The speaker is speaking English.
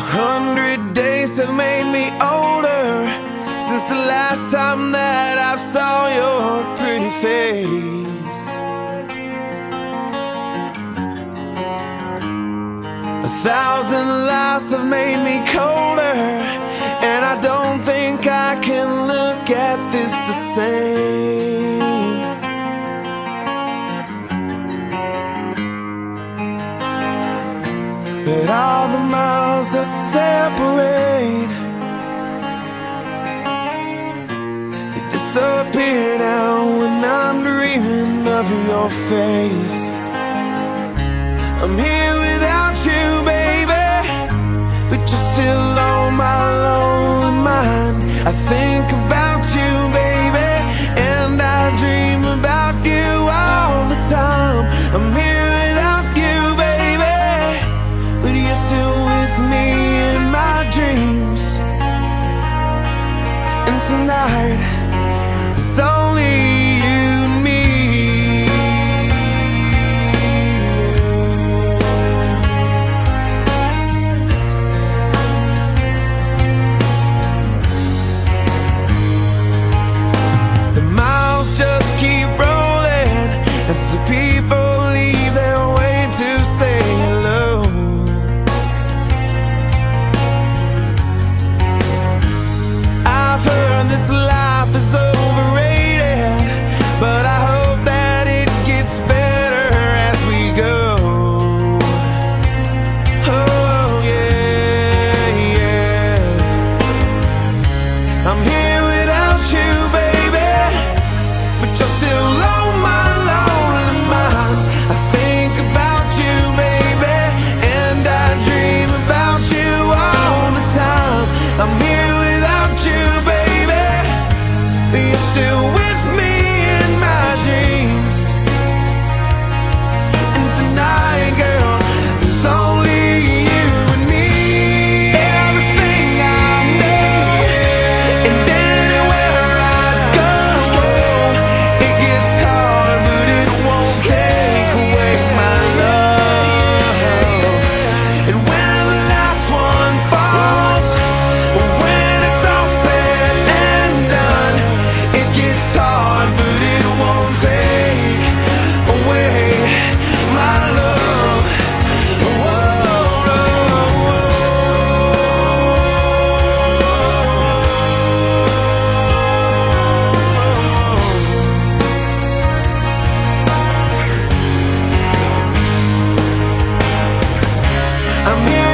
hundred days have made me older Since the last time that I saw your pretty face. A thousand lies have made me colder But all the miles that separate They disappear now when I'm dreaming of your face. I'm here without you, baby But you're still on my lonely mind. I think about we I'm here.